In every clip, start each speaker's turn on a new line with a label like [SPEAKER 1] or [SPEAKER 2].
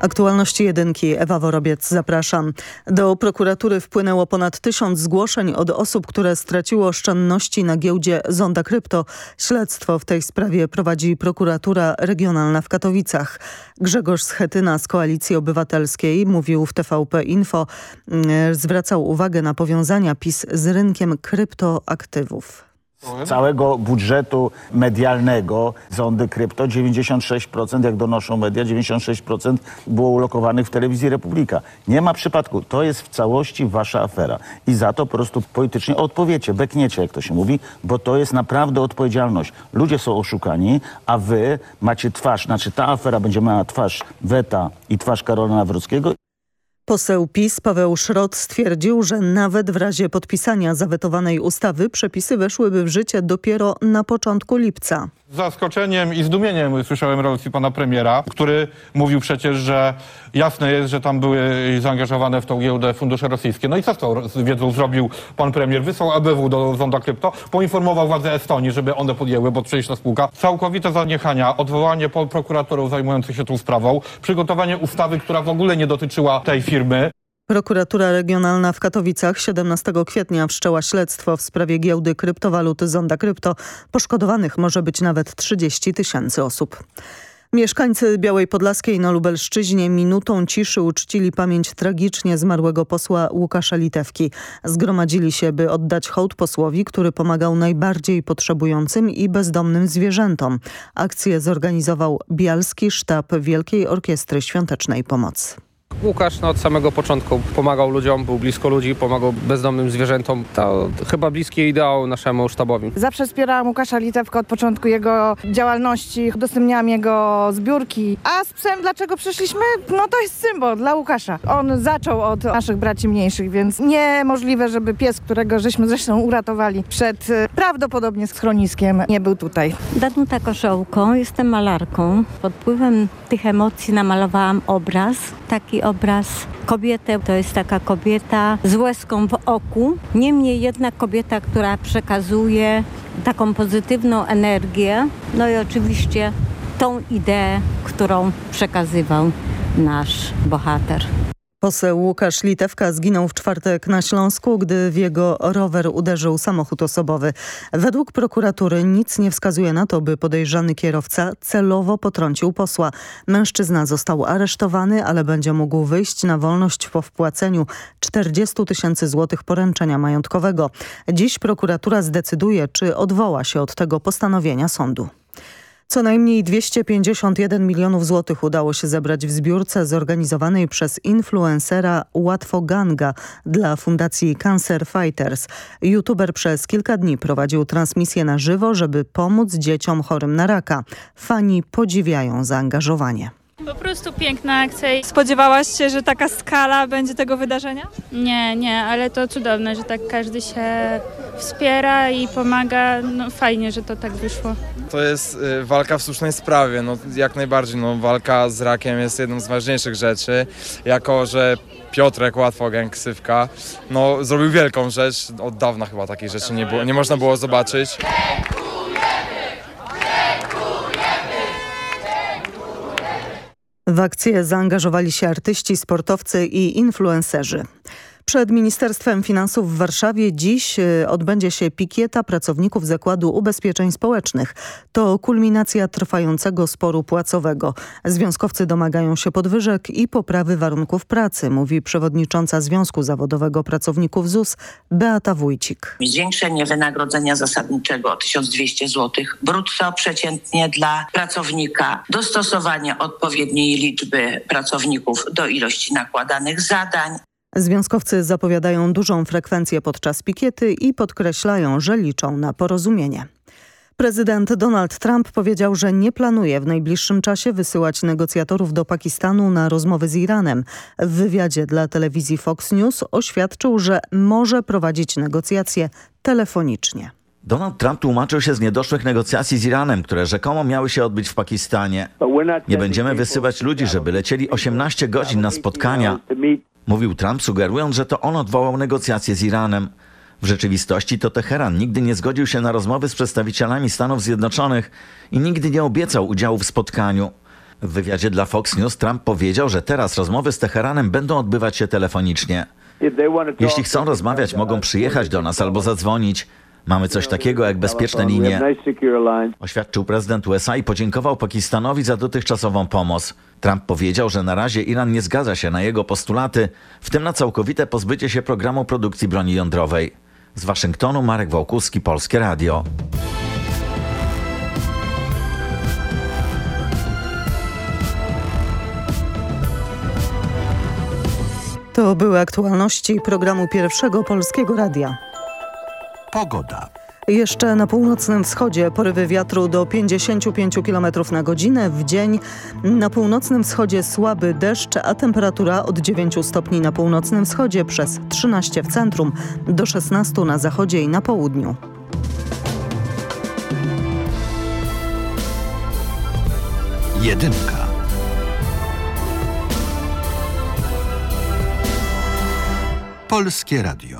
[SPEAKER 1] Aktualności jedynki. Ewa Worobiec, zapraszam. Do prokuratury wpłynęło ponad tysiąc zgłoszeń od osób, które straciły oszczędności na giełdzie Zonda Krypto. Śledztwo w tej sprawie prowadzi prokuratura regionalna w Katowicach. Grzegorz Schetyna z Koalicji Obywatelskiej mówił w TVP Info, mm, zwracał uwagę na powiązania PiS z rynkiem kryptoaktywów
[SPEAKER 2] całego budżetu medialnego zondy krypto 96%, jak donoszą media, 96% było ulokowanych w telewizji Republika. Nie ma przypadku. To jest w całości wasza afera. I za to po prostu politycznie odpowiecie, bekniecie, jak to się mówi, bo to jest naprawdę odpowiedzialność. Ludzie są oszukani, a wy macie twarz, znaczy ta afera będzie miała twarz Weta i twarz Karola Nawrockiego.
[SPEAKER 1] Poseł PiS Paweł Szrot stwierdził, że nawet w razie podpisania zawetowanej ustawy przepisy weszłyby w życie dopiero na początku lipca.
[SPEAKER 3] Z zaskoczeniem i zdumieniem słyszałem relacji pana premiera, który mówił przecież, że jasne jest, że tam były zaangażowane w tą giełdę fundusze rosyjskie. No i co z tą wiedzą zrobił pan premier? Wysłał ABW do Zonda Krypto, poinformował władze Estonii, żeby one podjęły, bo przejść na spółka. Całkowite zaniechania, odwołanie prokuratorów zajmujących się tą sprawą, przygotowanie ustawy, która w ogóle nie dotyczyła tej firmy.
[SPEAKER 1] Prokuratura Regionalna w Katowicach 17 kwietnia wszczęła śledztwo w sprawie giełdy kryptowaluty Zonda Krypto. Poszkodowanych może być nawet 30 tysięcy osób. Mieszkańcy Białej Podlaskiej na Lubelszczyźnie minutą ciszy uczcili pamięć tragicznie zmarłego posła Łukasza Litewki. Zgromadzili się, by oddać hołd posłowi, który pomagał najbardziej potrzebującym i bezdomnym zwierzętom. Akcję zorganizował Bialski Sztab Wielkiej Orkiestry Świątecznej Pomocy.
[SPEAKER 4] Łukasz no, od samego początku pomagał ludziom, był blisko ludzi, pomagał bezdomnym zwierzętom. To chyba bliskie ideał naszemu sztabowi.
[SPEAKER 5] Zawsze wspierałam Łukasza Litewka od początku jego działalności, udostępniałam jego zbiórki. A z psem dlaczego przyszliśmy? No to jest symbol dla Łukasza. On zaczął od naszych braci mniejszych, więc niemożliwe, żeby pies, którego żeśmy zresztą uratowali przed e, prawdopodobnie schroniskiem, nie był tutaj.
[SPEAKER 6] Danuta Koszołko, jestem malarką. Pod wpływem tych emocji namalowałam obraz, taki obraz kobietę. To jest taka kobieta z łezką w oku. Niemniej jednak kobieta, która przekazuje taką pozytywną energię. No i oczywiście tą ideę, którą przekazywał nasz bohater.
[SPEAKER 1] Poseł Łukasz Litewka zginął w czwartek na Śląsku, gdy w jego rower uderzył samochód osobowy. Według prokuratury nic nie wskazuje na to, by podejrzany kierowca celowo potrącił posła. Mężczyzna został aresztowany, ale będzie mógł wyjść na wolność po wpłaceniu 40 tysięcy złotych poręczenia majątkowego. Dziś prokuratura zdecyduje, czy odwoła się od tego postanowienia sądu. Co najmniej 251 milionów złotych udało się zebrać w zbiórce zorganizowanej przez influencera Łatwo Ganga dla Fundacji Cancer Fighters. YouTuber przez kilka dni prowadził transmisję na żywo, żeby pomóc dzieciom chorym na raka. Fani podziwiają zaangażowanie.
[SPEAKER 7] Po prostu piękna akcja.
[SPEAKER 8] Spodziewałaś się, że taka skala będzie tego wydarzenia?
[SPEAKER 7] Nie, nie, ale to cudowne, że tak każdy się wspiera i pomaga. No fajnie, że to tak wyszło.
[SPEAKER 9] To jest y, walka w słusznej sprawie, no jak najbardziej. No, walka z rakiem jest jedną z ważniejszych rzeczy. Jako, że Piotrek łatwo ksywka, no zrobił wielką rzecz. Od dawna chyba takiej rzeczy nie było, nie można było zobaczyć.
[SPEAKER 1] W akcję zaangażowali się artyści, sportowcy i influencerzy. Przed Ministerstwem Finansów w Warszawie dziś y, odbędzie się pikieta pracowników Zakładu Ubezpieczeń Społecznych. To kulminacja trwającego sporu płacowego. Związkowcy domagają się podwyżek i poprawy warunków pracy, mówi przewodnicząca Związku Zawodowego Pracowników ZUS Beata Wójcik.
[SPEAKER 10] Zwiększenie wynagrodzenia zasadniczego o 1200 zł brutto przeciętnie dla pracownika, dostosowanie odpowiedniej liczby pracowników do ilości nakładanych zadań,
[SPEAKER 1] Związkowcy zapowiadają dużą frekwencję podczas pikiety i podkreślają, że liczą na porozumienie. Prezydent Donald Trump powiedział, że nie planuje w najbliższym czasie wysyłać negocjatorów do Pakistanu na rozmowy z Iranem. W wywiadzie dla telewizji Fox News oświadczył, że może prowadzić negocjacje telefonicznie.
[SPEAKER 11] Donald Trump tłumaczył się z niedoszłych negocjacji z Iranem, które rzekomo miały się odbyć w Pakistanie. Nie będziemy wysyłać ludzi, żeby lecieli 18 godzin na spotkania. Mówił Trump, sugerując, że to on odwołał negocjacje z Iranem. W rzeczywistości to Teheran nigdy nie zgodził się na rozmowy z przedstawicielami Stanów Zjednoczonych i nigdy nie obiecał udziału w spotkaniu. W wywiadzie dla Fox News Trump powiedział, że teraz rozmowy z Teheranem będą odbywać się telefonicznie. Jeśli chcą rozmawiać, mogą przyjechać do nas albo zadzwonić. Mamy coś takiego jak bezpieczne linie. Oświadczył prezydent USA i podziękował Pakistanowi za dotychczasową pomoc. Trump powiedział, że na razie Iran nie zgadza się na jego postulaty, w tym na całkowite pozbycie się programu produkcji broni jądrowej. Z Waszyngtonu Marek Wałkuski, Polskie Radio.
[SPEAKER 1] To były aktualności programu Pierwszego Polskiego Radia.
[SPEAKER 12] Pogoda.
[SPEAKER 1] Jeszcze na północnym wschodzie porywy wiatru do 55 km na godzinę. W dzień na północnym wschodzie słaby deszcz, a temperatura od 9 stopni na północnym wschodzie przez 13 w centrum do 16 na zachodzie i na południu.
[SPEAKER 12] Jedynka. Polskie Radio.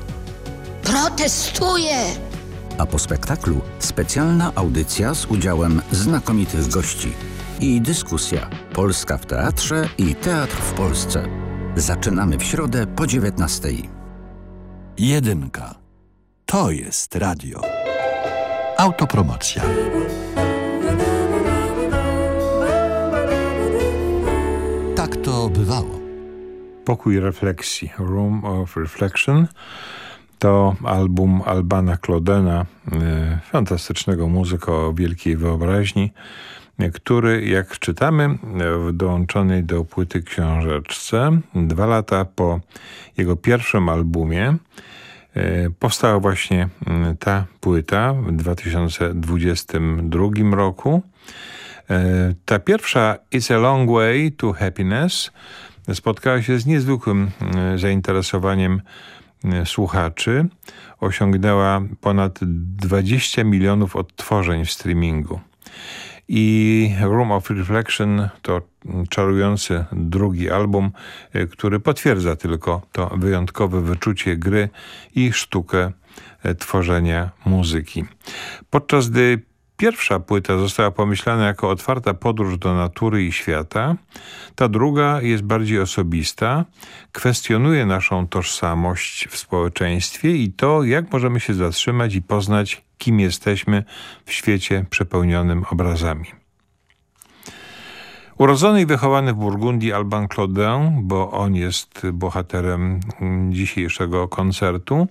[SPEAKER 13] Protestuję.
[SPEAKER 14] A po spektaklu specjalna audycja z udziałem znakomitych gości i dyskusja Polska w teatrze i teatr w Polsce. Zaczynamy w środę po 19.
[SPEAKER 12] Jedynka. To jest radio. Autopromocja. Tak to bywało.
[SPEAKER 15] Pokój refleksji, Room of Reflection, to album Albana Klodena, e, fantastycznego muzyka o wielkiej wyobraźni, który, jak czytamy w dołączonej do płyty książeczce, dwa lata po jego pierwszym albumie, e, powstała właśnie ta płyta w 2022 roku. Ta pierwsza It's a Long Way to Happiness spotkała się z niezwykłym zainteresowaniem słuchaczy. Osiągnęła ponad 20 milionów odtworzeń w streamingu. I Room of Reflection to czarujący drugi album, który potwierdza tylko to wyjątkowe wyczucie gry i sztukę tworzenia muzyki. Podczas gdy pierwsza płyta została pomyślana jako otwarta podróż do natury i świata, ta druga jest bardziej osobista, kwestionuje naszą tożsamość w społeczeństwie i to, jak możemy się zatrzymać i poznać, kim jesteśmy w świecie przepełnionym obrazami. Urodzony i wychowany w Burgundii Alban Claudin, bo on jest bohaterem dzisiejszego koncertu,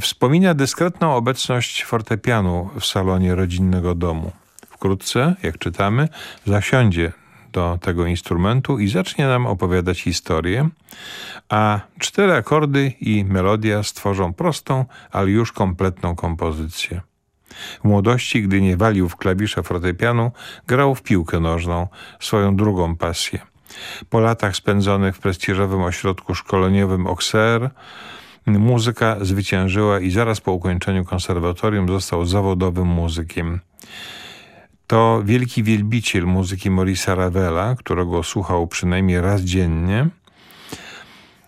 [SPEAKER 15] Wspomina dyskretną obecność fortepianu w salonie rodzinnego domu. Wkrótce, jak czytamy, zasiądzie do tego instrumentu i zacznie nam opowiadać historię, a cztery akordy i melodia stworzą prostą, ale już kompletną kompozycję. W młodości, gdy nie walił w klawisze fortepianu, grał w piłkę nożną, swoją drugą pasję. Po latach spędzonych w prestiżowym ośrodku szkoleniowym Auxerre muzyka zwyciężyła i zaraz po ukończeniu konserwatorium został zawodowym muzykiem. To wielki wielbiciel muzyki Maurice'a Ravela, którego słuchał przynajmniej raz dziennie.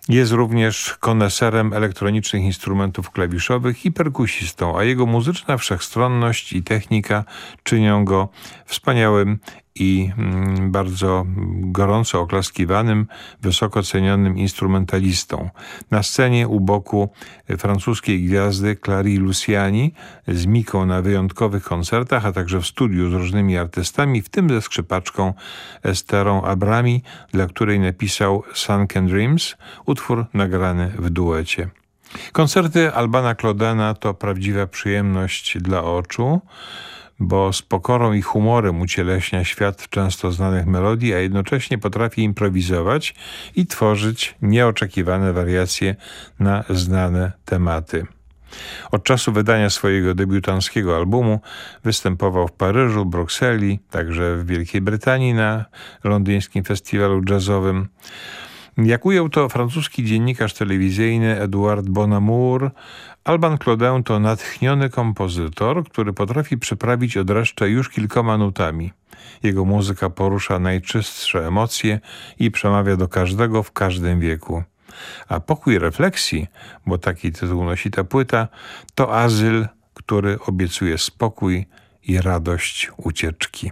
[SPEAKER 15] Jest również koneserem elektronicznych instrumentów klawiszowych i perkusistą, a jego muzyczna wszechstronność i technika czynią go wspaniałym i mm, bardzo gorąco oklaskiwanym, wysoko cenionym instrumentalistą. Na scenie u boku francuskiej gwiazdy Clary Luciani z Miką na wyjątkowych koncertach, a także w studiu z różnymi artystami, w tym ze skrzypaczką Esterą Abrami, dla której napisał Sunken Dreams, utwór nagrany w duecie. Koncerty Albana Klodena to prawdziwa przyjemność dla oczu, bo z pokorą i humorem ucieleśnia świat często znanych melodii, a jednocześnie potrafi improwizować i tworzyć nieoczekiwane wariacje na znane tematy. Od czasu wydania swojego debiutanckiego albumu występował w Paryżu, Brukseli, także w Wielkiej Brytanii na londyńskim festiwalu jazzowym. Jak ujął to francuski dziennikarz telewizyjny Edouard Bonamour, Alban Claudin to natchniony kompozytor, który potrafi przyprawić odreszcze już kilkoma nutami. Jego muzyka porusza najczystsze emocje i przemawia do każdego w każdym wieku. A pokój refleksji, bo taki tytuł nosi ta płyta, to azyl, który obiecuje spokój i radość ucieczki.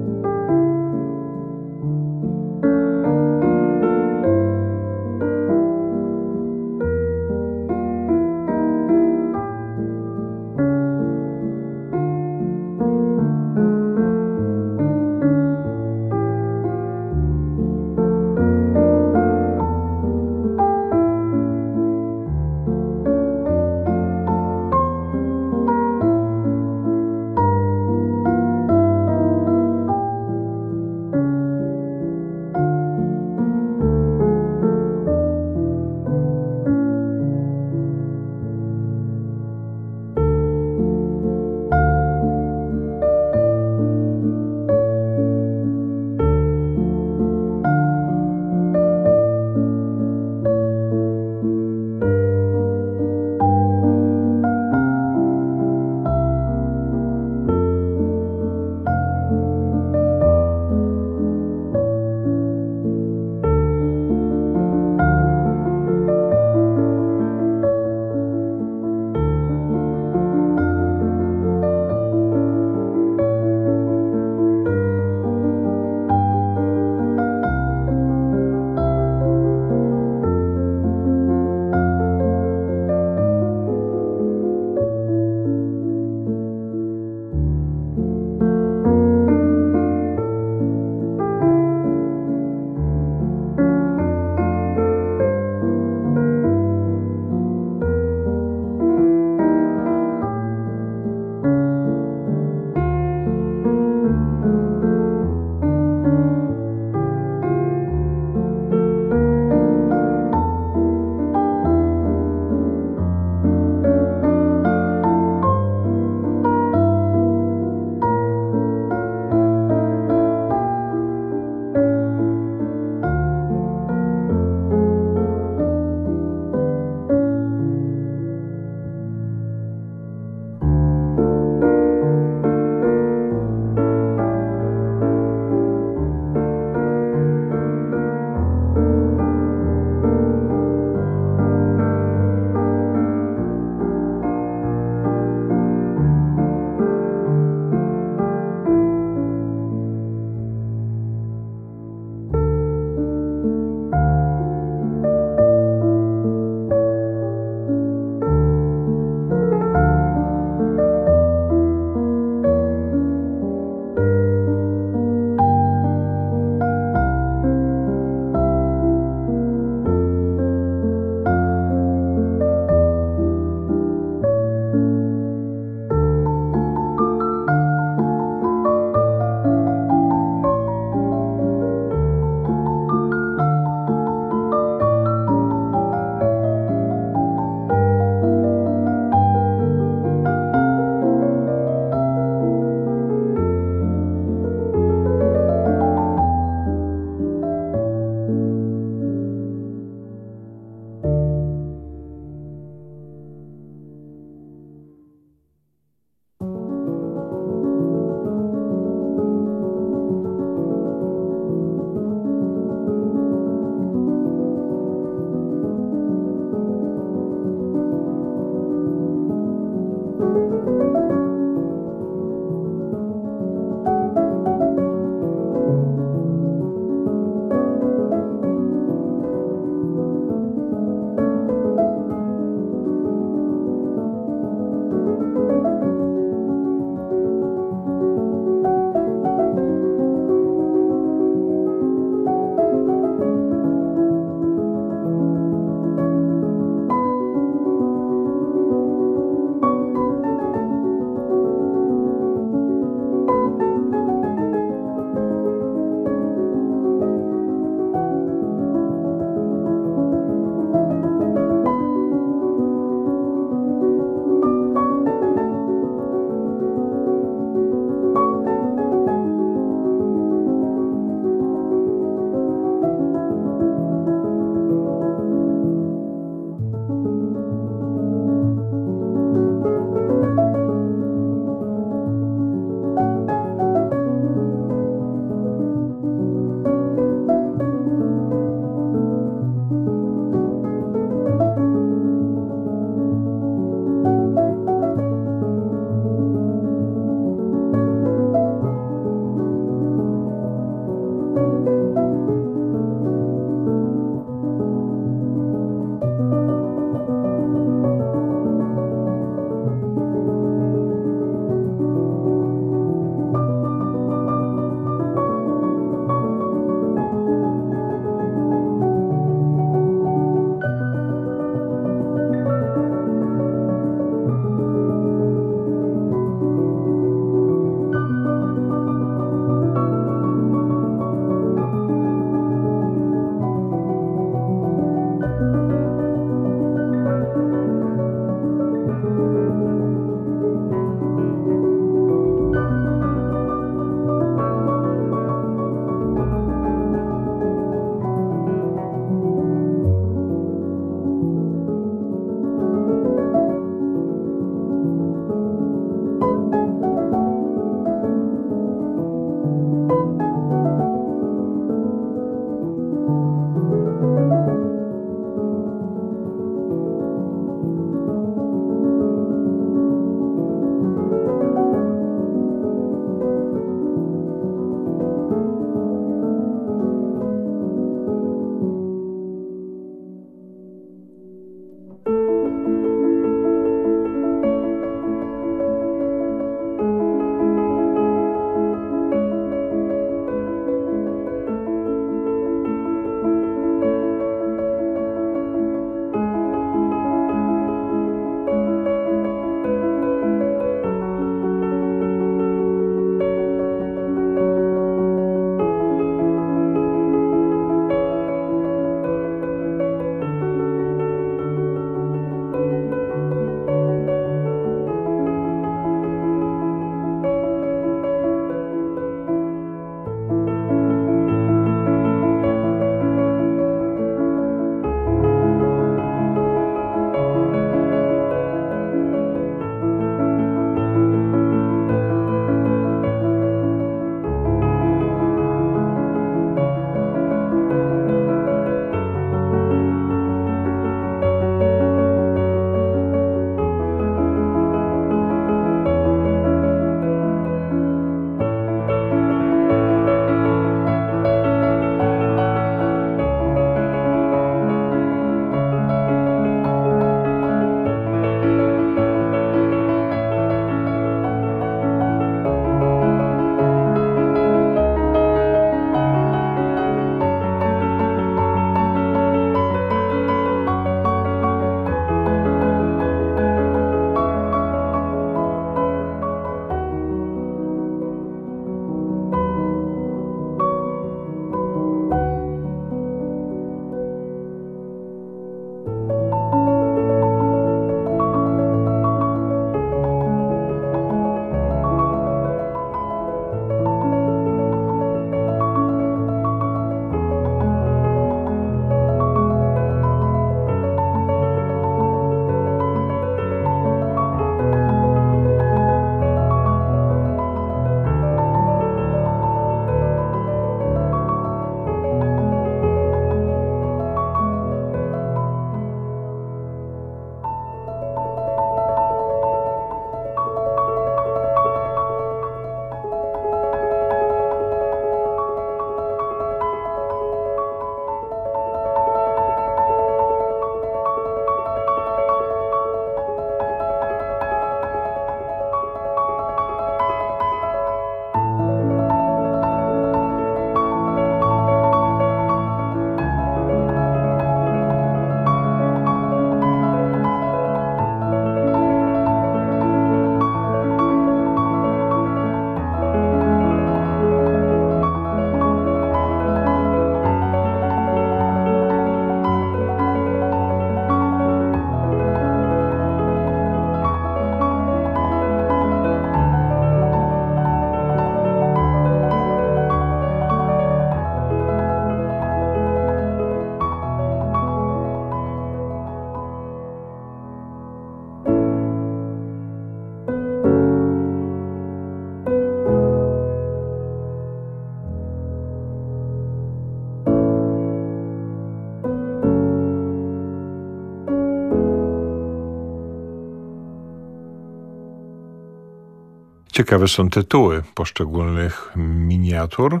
[SPEAKER 15] Ciekawe są tytuły poszczególnych miniatur.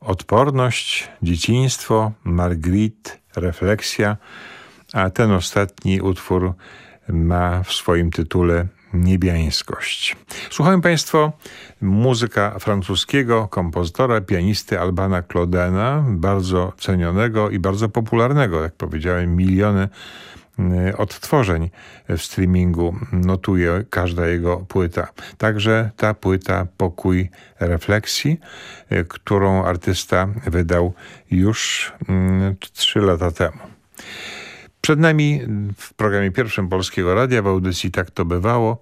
[SPEAKER 15] Odporność, dzieciństwo, Marguerite, refleksja, a ten ostatni utwór ma w swoim tytule niebiańskość. Słuchają Państwo muzyka francuskiego kompozytora, pianisty Albana Claudena, bardzo cenionego i bardzo popularnego, jak powiedziałem, miliony odtworzeń w streamingu notuje każda jego płyta. Także ta płyta Pokój Refleksji, y, którą artysta wydał już mm, trzy lata temu. Przed nami w programie pierwszym Polskiego Radia w audycji Tak to bywało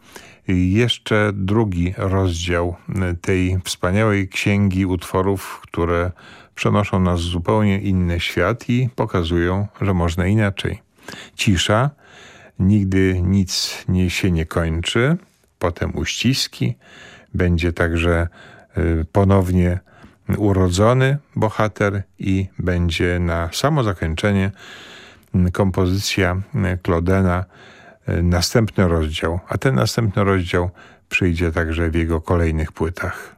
[SPEAKER 15] jeszcze drugi rozdział tej wspaniałej księgi utworów, które przenoszą nas w zupełnie inny świat i pokazują, że można inaczej. Cisza, nigdy nic nie się nie kończy, potem uściski, będzie także y, ponownie urodzony bohater i będzie na samo zakończenie kompozycja Claudena, następny rozdział, a ten następny rozdział przyjdzie także w jego kolejnych płytach.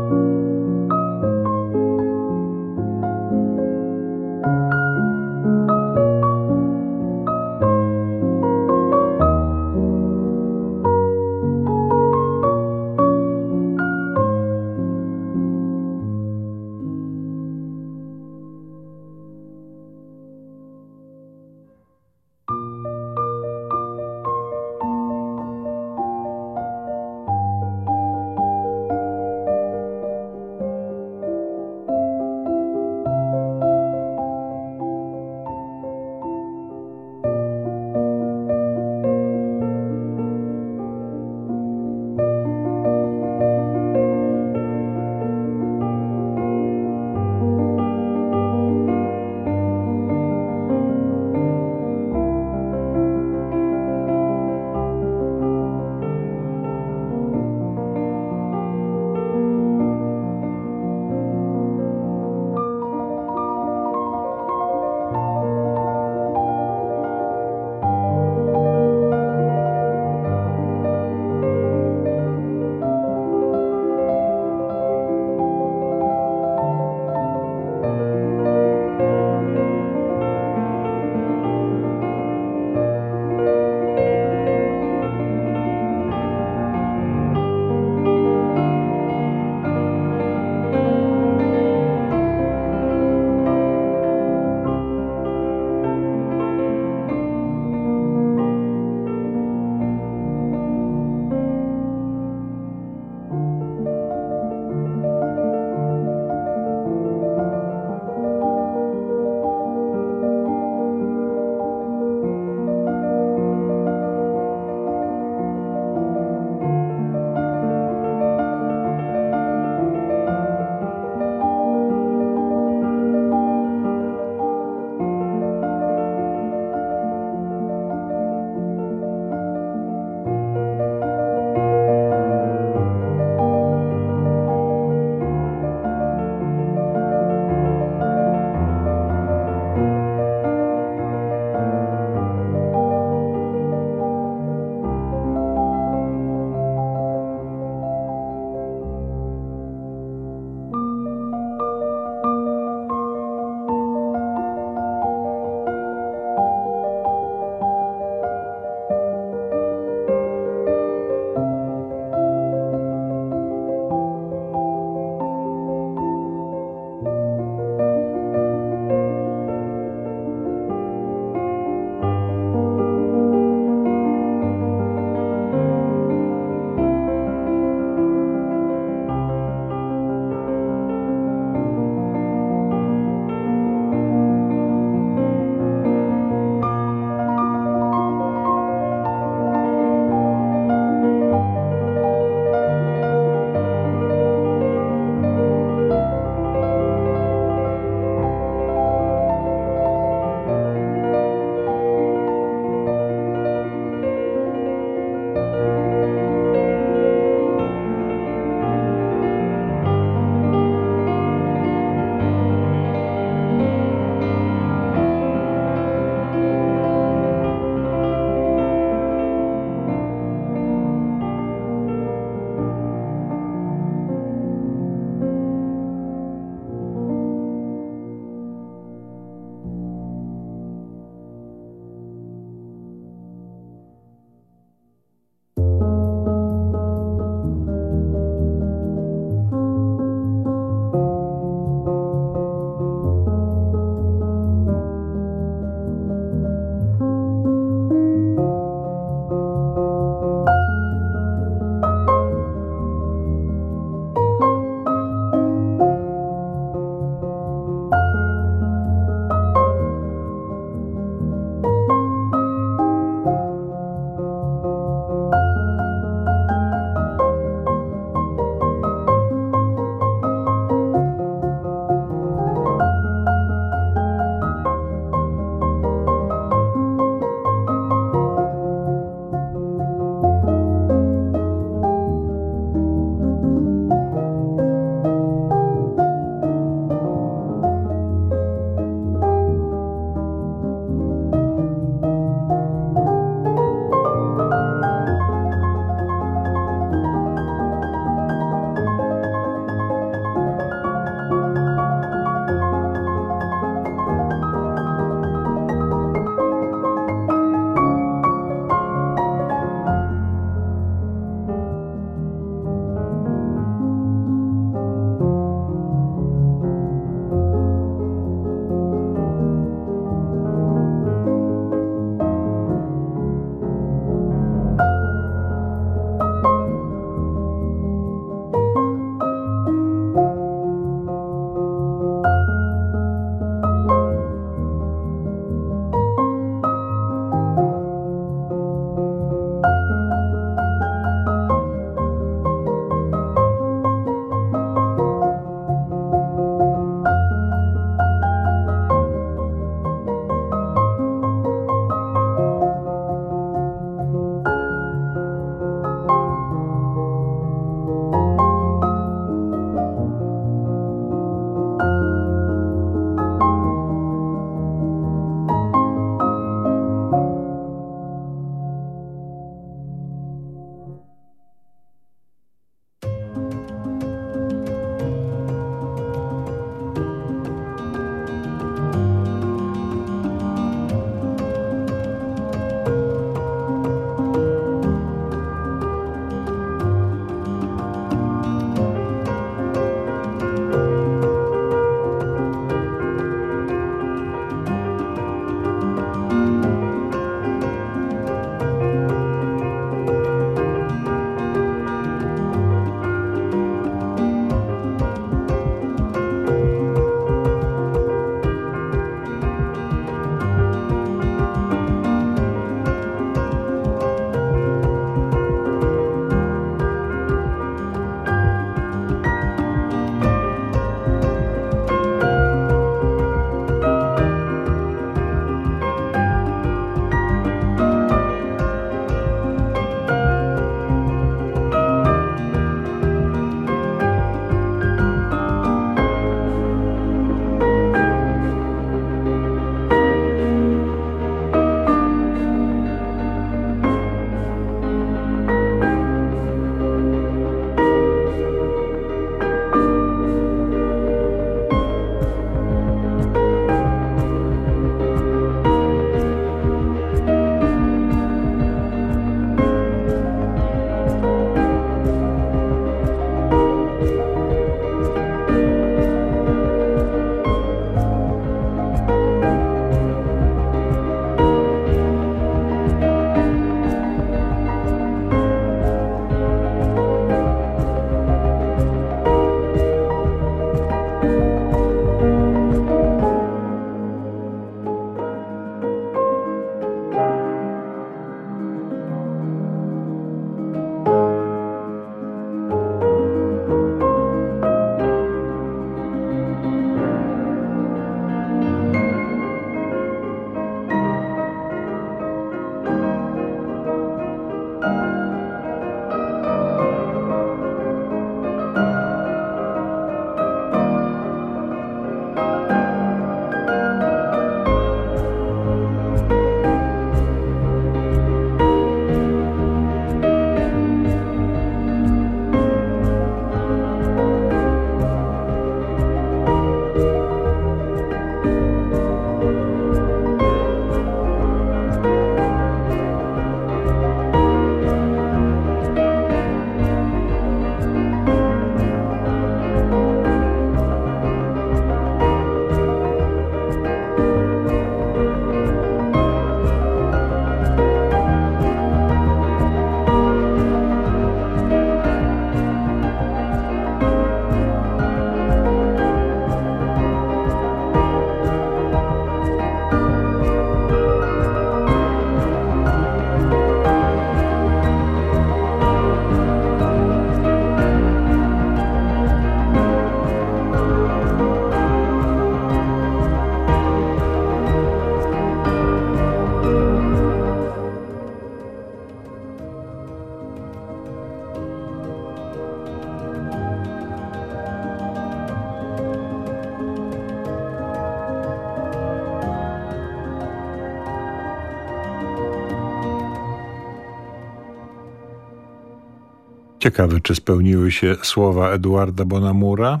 [SPEAKER 15] Ciekawe, czy spełniły się słowa Eduarda Bonamura,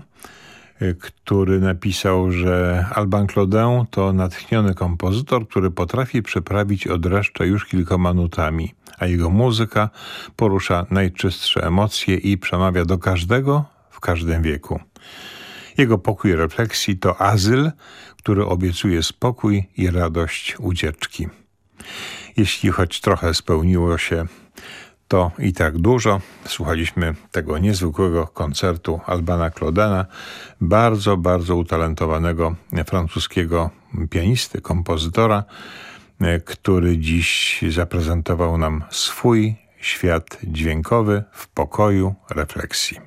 [SPEAKER 15] y, który napisał, że Alban Claudin to natchniony kompozytor, który potrafi przeprawić od resztę już kilkoma nutami, a jego muzyka porusza najczystsze emocje i przemawia do każdego w każdym wieku. Jego pokój refleksji to azyl, który obiecuje spokój i radość ucieczki. Jeśli choć trochę spełniło się to i tak dużo. Słuchaliśmy tego niezwykłego koncertu Albana Claudena, bardzo, bardzo utalentowanego francuskiego pianisty, kompozytora, który dziś zaprezentował nam swój świat dźwiękowy w pokoju refleksji.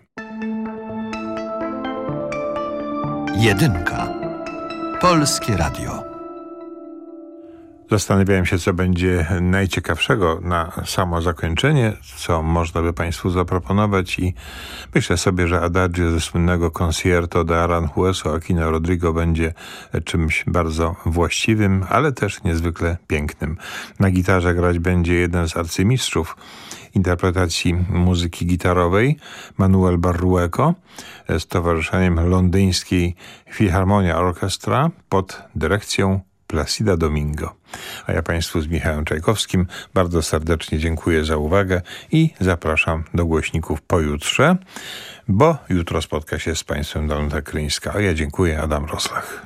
[SPEAKER 12] Jedynka. Polskie Radio.
[SPEAKER 15] Zastanawiałem się, co będzie najciekawszego na samo zakończenie, co można by Państwu zaproponować i myślę sobie, że Adagio ze słynnego Concierto de Aranjuez Aquina Rodrigo będzie czymś bardzo właściwym, ale też niezwykle pięknym. Na gitarze grać będzie jeden z arcymistrzów interpretacji muzyki gitarowej Manuel Barrueco z towarzyszeniem londyńskiej Philharmonia Orchestra pod dyrekcją Placida Domingo. A ja Państwu z Michałem Czajkowskim bardzo serdecznie dziękuję za uwagę i zapraszam do głośników pojutrze, bo jutro spotka się z Państwem Danuta Kryńska. A ja dziękuję, Adam Roslach.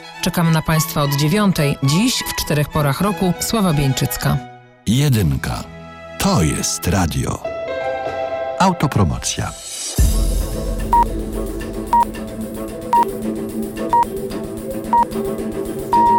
[SPEAKER 16] Czekam na Państwa od dziewiątej. Dziś w czterech porach roku Sława Bieńczycka.
[SPEAKER 12] Jedynka. To jest radio. Autopromocja.